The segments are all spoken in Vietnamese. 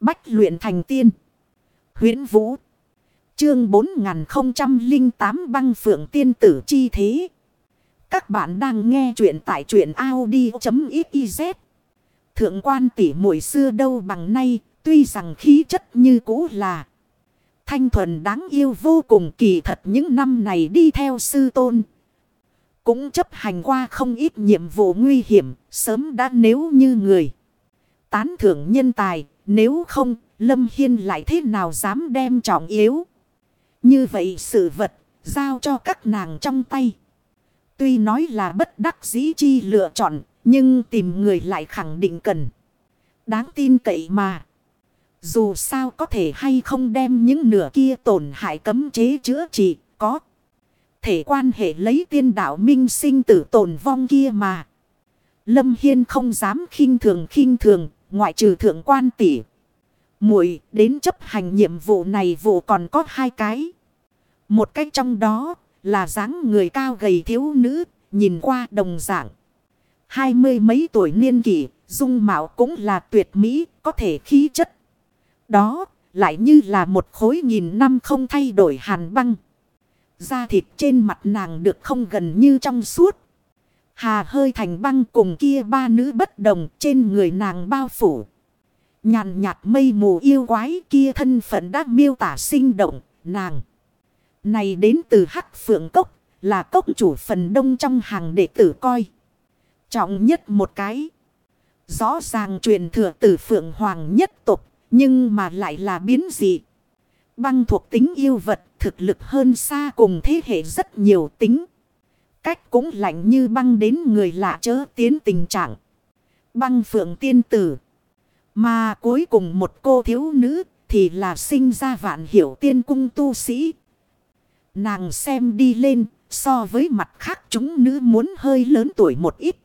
Bách luyện thành tiên. huyễn Vũ. Chương 4008 băng phượng tiên tử chi thế. Các bạn đang nghe truyện tại truyện Audi.xyz. Thượng quan tỷ muội xưa đâu bằng nay. Tuy rằng khí chất như cũ là. Thanh thuần đáng yêu vô cùng kỳ thật những năm này đi theo sư tôn. Cũng chấp hành qua không ít nhiệm vụ nguy hiểm. Sớm đã nếu như người. Tán thưởng nhân tài. Nếu không, Lâm Hiên lại thế nào dám đem trọng yếu. Như vậy sự vật, giao cho các nàng trong tay. Tuy nói là bất đắc dĩ chi lựa chọn. Nhưng tìm người lại khẳng định cần. Đáng tin cậy mà. Dù sao có thể hay không đem những nửa kia tổn hại cấm chế chữa trị. Có thể quan hệ lấy tiên đạo minh sinh tử tổn vong kia mà. Lâm Hiên không dám khinh thường khinh thường. Ngoại trừ thượng quan tỷ muội đến chấp hành nhiệm vụ này vụ còn có hai cái. Một cái trong đó là dáng người cao gầy thiếu nữ, nhìn qua đồng dạng. Hai mươi mấy tuổi niên kỷ, dung mạo cũng là tuyệt mỹ, có thể khí chất. Đó lại như là một khối nghìn năm không thay đổi hàn băng. Da thịt trên mặt nàng được không gần như trong suốt. Hà hơi thành băng cùng kia ba nữ bất đồng trên người nàng bao phủ. Nhàn nhạt mây mù yêu quái kia thân phận đã miêu tả sinh động, nàng. Này đến từ hắc phượng cốc, là cốc chủ phần đông trong hàng đệ tử coi. Trọng nhất một cái. Rõ ràng truyền thừa từ phượng hoàng nhất tục, nhưng mà lại là biến dị. Băng thuộc tính yêu vật, thực lực hơn xa cùng thế hệ rất nhiều tính. Cách cũng lạnh như băng đến người lạ chớ tiến tình trạng. Băng phượng tiên tử. Mà cuối cùng một cô thiếu nữ thì là sinh ra vạn hiểu tiên cung tu sĩ. Nàng xem đi lên, so với mặt khác chúng nữ muốn hơi lớn tuổi một ít.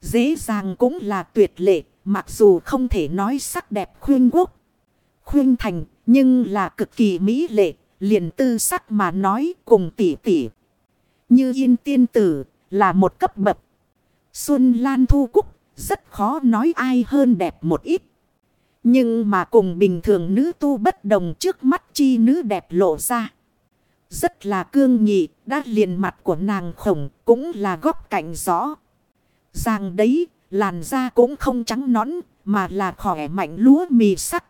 Dễ dàng cũng là tuyệt lệ, mặc dù không thể nói sắc đẹp khuyên quốc. Khuyên thành, nhưng là cực kỳ mỹ lệ, liền tư sắc mà nói cùng tỷ tỷ. Như yên tiên tử là một cấp bậc. Xuân Lan Thu Cúc rất khó nói ai hơn đẹp một ít. Nhưng mà cùng bình thường nữ tu bất đồng trước mắt chi nữ đẹp lộ ra. Rất là cương nghị, đã liền mặt của nàng khổng cũng là góc cạnh rõ. Ràng đấy, làn da cũng không trắng nõn, mà là khỏe mạnh lúa mì sắc.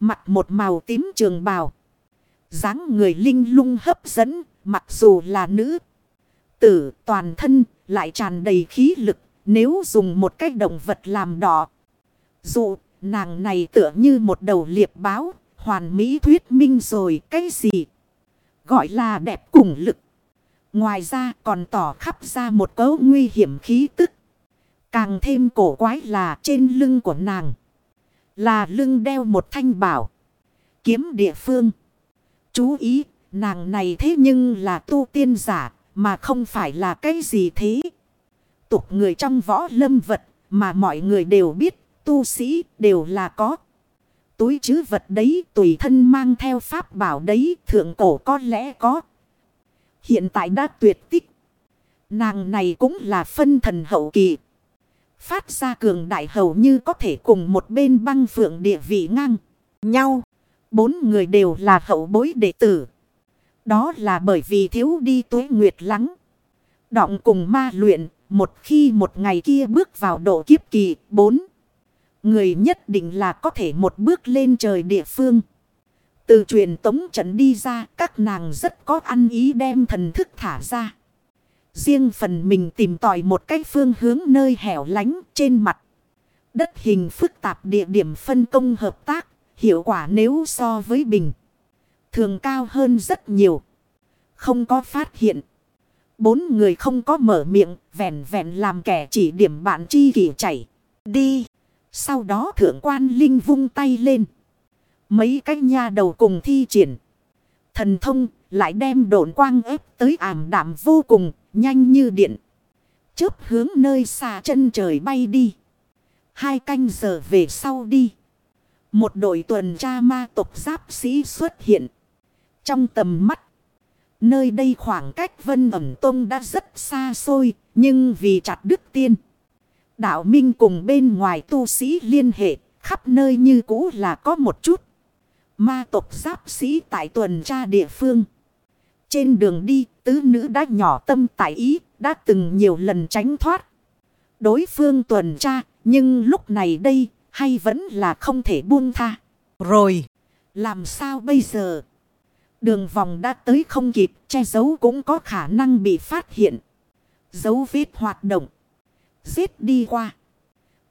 Mặt một màu tím trường bào. dáng người linh lung hấp dẫn, mặc dù là nữ. Tử toàn thân lại tràn đầy khí lực, nếu dùng một cái động vật làm đỏ. Dụ Nàng này tựa như một đầu liệp báo, hoàn mỹ thuyết minh rồi cái gì? Gọi là đẹp cùng lực. Ngoài ra còn tỏ khắp ra một cấu nguy hiểm khí tức. Càng thêm cổ quái là trên lưng của nàng. Là lưng đeo một thanh bảo. Kiếm địa phương. Chú ý, nàng này thế nhưng là tu tiên giả, mà không phải là cái gì thế. Tục người trong võ lâm vật, mà mọi người đều biết tu sĩ đều là có. Túi chứ vật đấy tùy thân mang theo pháp bảo đấy thượng cổ có lẽ có. Hiện tại đã tuyệt tích. Nàng này cũng là phân thần hậu kỳ. Phát ra cường đại hầu như có thể cùng một bên băng phượng địa vị ngang nhau. Bốn người đều là hậu bối đệ tử. Đó là bởi vì thiếu đi tuế nguyệt lắng. Động cùng ma luyện, một khi một ngày kia bước vào độ kiếp kỳ, bốn. Người nhất định là có thể một bước lên trời địa phương. Từ truyền tống trận đi ra các nàng rất có ăn ý đem thần thức thả ra. Riêng phần mình tìm tòi một cái phương hướng nơi hẻo lánh trên mặt. Đất hình phức tạp địa điểm phân công hợp tác. Hiệu quả nếu so với bình. Thường cao hơn rất nhiều. Không có phát hiện. Bốn người không có mở miệng. Vẹn vẹn làm kẻ chỉ điểm bạn chi kỷ chảy. Đi. Sau đó thượng quan linh vung tay lên. Mấy cái nha đầu cùng thi triển. Thần thông lại đem độn quang ép tới ảm đạm vô cùng, nhanh như điện. Chớp hướng nơi xa chân trời bay đi. Hai canh giờ về sau đi. Một đội tuần tra ma tộc giáp sĩ xuất hiện. Trong tầm mắt. Nơi đây khoảng cách vân ẩm tông đã rất xa xôi. Nhưng vì chặt đức tiên. Đạo Minh cùng bên ngoài tu sĩ liên hệ, Khắp nơi như cũ là có một chút. Ma tộc giáp sĩ tại tuần tra địa phương. Trên đường đi, tứ nữ đã nhỏ tâm tại ý, đã từng nhiều lần tránh thoát. Đối phương tuần tra, nhưng lúc này đây, hay vẫn là không thể buông tha. Rồi, làm sao bây giờ? Đường vòng đã tới không kịp, che giấu cũng có khả năng bị phát hiện. Dấu vết hoạt động. Giết đi qua.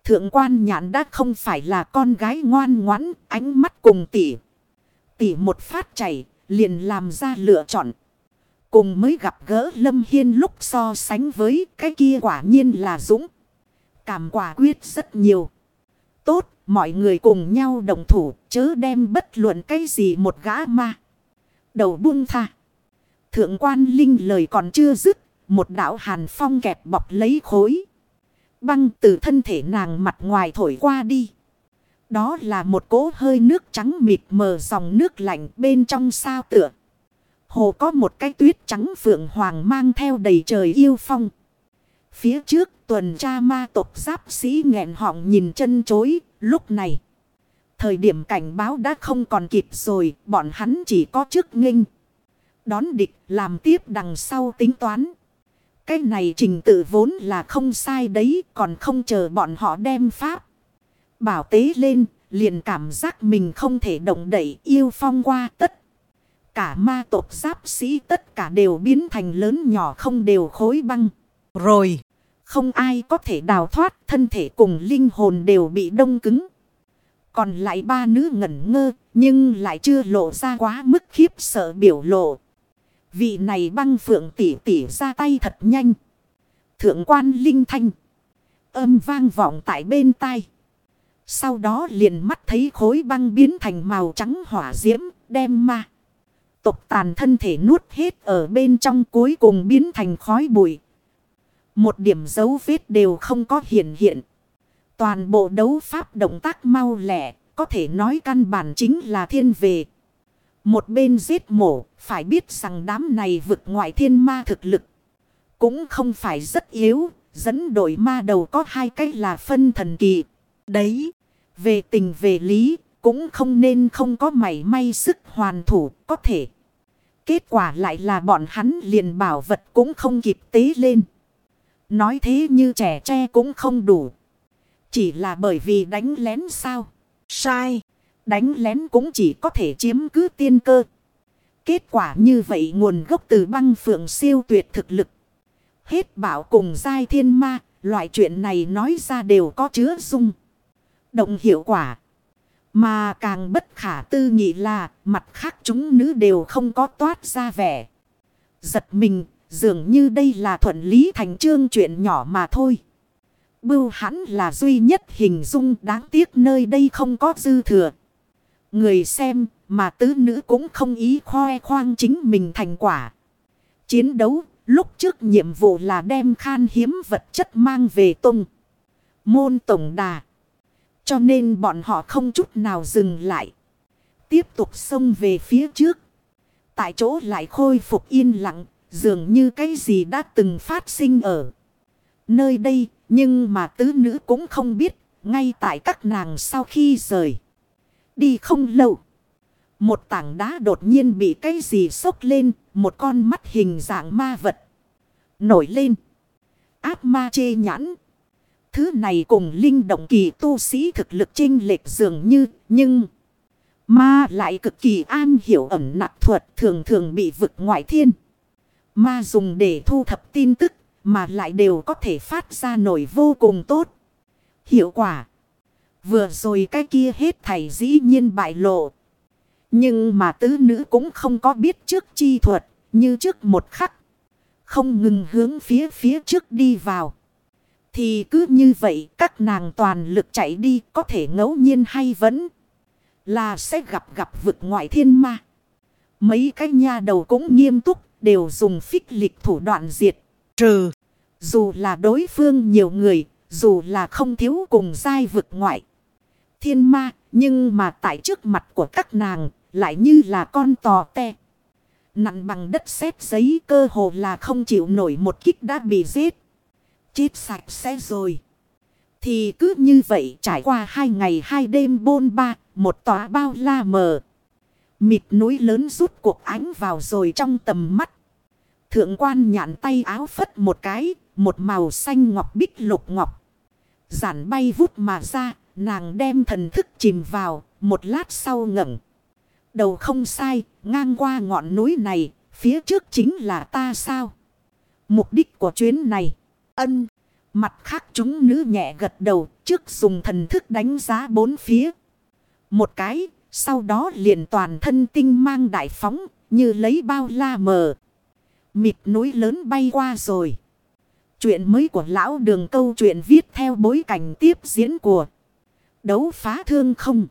Thượng quan nhãn đã không phải là con gái ngoan ngoãn, ánh mắt cùng tỷ, tỷ một phát chảy, liền làm ra lựa chọn. Cùng mới gặp gỡ Lâm Hiên lúc so sánh với cái kia quả nhiên là dũng. Cảm quả quyết rất nhiều. Tốt, mọi người cùng nhau đồng thủ, chớ đem bất luận cái gì một gã ma. Đầu buông tha. Thượng quan Linh lời còn chưa dứt, một đạo hàn phong kẹp bọc lấy khối. Băng từ thân thể nàng mặt ngoài thổi qua đi. Đó là một cỗ hơi nước trắng mịt mờ dòng nước lạnh bên trong sao tựa. Hồ có một cái tuyết trắng phượng hoàng mang theo đầy trời yêu phong. Phía trước tuần tra ma tộc giáp sĩ nghẹn họng nhìn chân chối lúc này. Thời điểm cảnh báo đã không còn kịp rồi bọn hắn chỉ có trước nghênh. Đón địch làm tiếp đằng sau tính toán. Cái này trình tự vốn là không sai đấy còn không chờ bọn họ đem pháp. Bảo tế lên liền cảm giác mình không thể động đẩy yêu phong qua tất. Cả ma tộc giáp sĩ tất cả đều biến thành lớn nhỏ không đều khối băng. Rồi, không ai có thể đào thoát thân thể cùng linh hồn đều bị đông cứng. Còn lại ba nữ ngẩn ngơ, nhưng lại chưa lộ ra quá mức khiếp sợ biểu lộ. Vị này băng phượng tỉ tỉ ra tay thật nhanh. Thượng quan linh thanh. Âm vang vọng tại bên tai. Sau đó liền mắt thấy khối băng biến thành màu trắng hỏa diễm, đem ma. Tộc tàn thân thể nuốt hết ở bên trong cuối cùng biến thành khói bụi. Một điểm dấu vết đều không có hiện hiện. Toàn bộ đấu pháp động tác mau lẻ, có thể nói căn bản chính là thiên về. Một bên giết mổ, phải biết rằng đám này vực ngoại thiên ma thực lực. Cũng không phải rất yếu, dẫn đội ma đầu có hai cách là phân thần kỳ. Đấy, về tình về lý, cũng không nên không có mảy may sức hoàn thủ, có thể. Kết quả lại là bọn hắn liền bảo vật cũng không kịp tế lên. Nói thế như trẻ tre cũng không đủ. Chỉ là bởi vì đánh lén sao? Sai. Đánh lén cũng chỉ có thể chiếm cứ tiên cơ. Kết quả như vậy nguồn gốc từ băng phượng siêu tuyệt thực lực. Hết bảo cùng giai thiên ma, loại chuyện này nói ra đều có chứa dung. Động hiệu quả. Mà càng bất khả tư nghị là mặt khác chúng nữ đều không có toát ra vẻ. Giật mình, dường như đây là thuận lý thành trương chuyện nhỏ mà thôi. Bưu hắn là duy nhất hình dung đáng tiếc nơi đây không có dư thừa. Người xem, mà tứ nữ cũng không ý khoe khoang chính mình thành quả. Chiến đấu, lúc trước nhiệm vụ là đem khan hiếm vật chất mang về tung. Môn tổng đà. Cho nên bọn họ không chút nào dừng lại. Tiếp tục xông về phía trước. Tại chỗ lại khôi phục yên lặng. Dường như cái gì đã từng phát sinh ở nơi đây. Nhưng mà tứ nữ cũng không biết. Ngay tại các nàng sau khi rời. Đi không lâu. Một tảng đá đột nhiên bị cái gì sốc lên. Một con mắt hình dạng ma vật. Nổi lên. Áp ma chê nhãn. Thứ này cùng linh động kỳ tu sĩ thực lực chênh lệch dường như. Nhưng. Ma lại cực kỳ an hiểu ẩm nạp thuật thường thường bị vực ngoại thiên. Ma dùng để thu thập tin tức mà lại đều có thể phát ra nổi vô cùng tốt. Hiệu quả. Vừa rồi cái kia hết thảy dĩ nhiên bại lộ. Nhưng mà tứ nữ cũng không có biết trước chi thuật, như trước một khắc. Không ngừng hướng phía phía trước đi vào. Thì cứ như vậy các nàng toàn lực chạy đi có thể ngẫu nhiên hay vẫn là sẽ gặp gặp vực ngoại thiên ma. Mấy cái nha đầu cũng nghiêm túc đều dùng phích lịch thủ đoạn diệt. Trừ dù là đối phương nhiều người dù là không thiếu cùng giai vực ngoại thiên ma, nhưng mà tại trước mặt của các nàng, lại như là con tò te. Nặng bằng đất sét giấy cơ hồ là không chịu nổi một kích đã bị giết. Chết sạch sẽ rồi. Thì cứ như vậy trải qua hai ngày hai đêm bôn ba, một tòa bao la mờ. Mịt núi lớn rút cuộc ánh vào rồi trong tầm mắt. Thượng quan nhạn tay áo phất một cái, một màu xanh ngọc bích lục ngọc. Giản bay vút mà ra, nàng đem thần thức chìm vào, một lát sau ngẩng. Đầu không sai, ngang qua ngọn núi này, phía trước chính là ta sao? Mục đích của chuyến này, ân. Mặt khác chúng nữ nhẹ gật đầu, trước dùng thần thức đánh giá bốn phía. Một cái, sau đó liền toàn thân tinh mang đại phóng, như lấy bao la mờ. Mịt núi lớn bay qua rồi. Chuyện mới của lão đường câu chuyện viết theo bối cảnh tiếp diễn của đấu phá thương không.